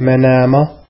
منامة.